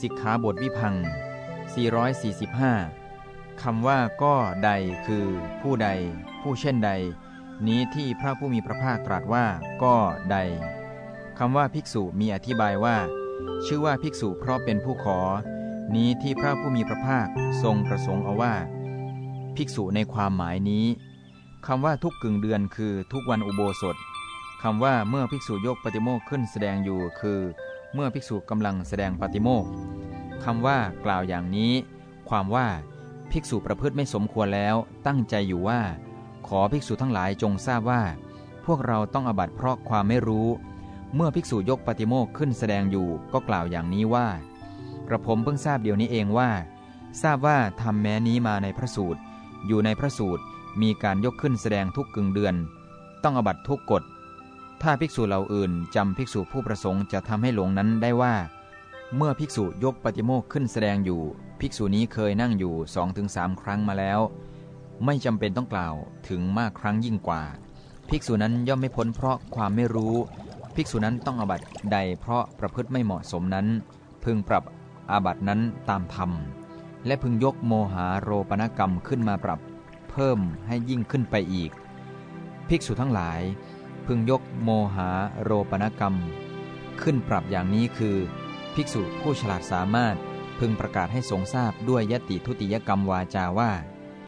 สิกขาบทวิพัง 445 คำว่าก็ใดคือผู้ใด ผู้เช่นใด นี้ที่พระผู้มีพระภาคตรัสว่าก็ใดคำว่าภิกษุมีอธิบายว่า ชื่อว่าภิกษุเพราะเป็นผู้ขอ นี้ที่พระผู้มีพระภาคทรงประสงค์เอาว่า ภิกษุในความหมายนี้คำว่าทุกกึ่งเดือนคือทุกวันอุโบสถคำว่าเมื่อภิกษุยกปฏิโมกขึ้นแสดงอยู่คือ เมื่อภิกษุกำลังแสดงปฏิโมก คำว่ากล่าวอย่างนี้ ความว่าภิกษุประพฤติไม่สมควรแล้ว ตั้งใจอยู่ว่า ขอภิกษุทั้งหลายจงทราบว่า พวกเราต้องอบัตเพราะความไม่รู้ เมื่อภิกษุยกปฏิโมกขึ้นแสดงอยู่ก็กล่าวอย่างนี้ว่า กระผมเพิ่งทราบเดี๋ยวนี้เองว่า ทราบว่าทำแม้นี้มาในพระสูตร อยู่ในพระสูตรมีการยกขึ้นแสดงทุกกึ่งเดือน ต้องอบัตทุกกฎถ้าภิกษุเหล่าอื่นจำภิกษุผู้ประสงค์จะทำให้หลงนั้นได้ว่า เมื่อภิกษุยกปฏิโมกขึ้นแสดงอยู่ ภิกษุนี้เคยนั่งอยู่สองถึงสามครั้งมาแล้ว ไม่จำเป็นต้องกล่าวถึงมากครั้งยิ่งกว่า ภิกษุนั้นย่อมไม่พ้นเพราะความไม่รู้ ภิกษุนั้นต้องอบัตใดเพราะประพฤติไม่เหมาะสมนั้น พึงปรับอาบัตนั้นตามธรรม และพึงยกโมหาโรปนกรรมขึ้นมาปรับ เพิ่มให้ยิ่งขึ้นไปอีก ภิกษุทั้งหลาย พึงยกโมหาโรปนกรรม ขึ้นปรับอย่างนี้คือ ภิกษุผู้ฉลาดสามารถพึงประกาศให้สงทราบด้วยยติทุติยกรรมวาจาว่า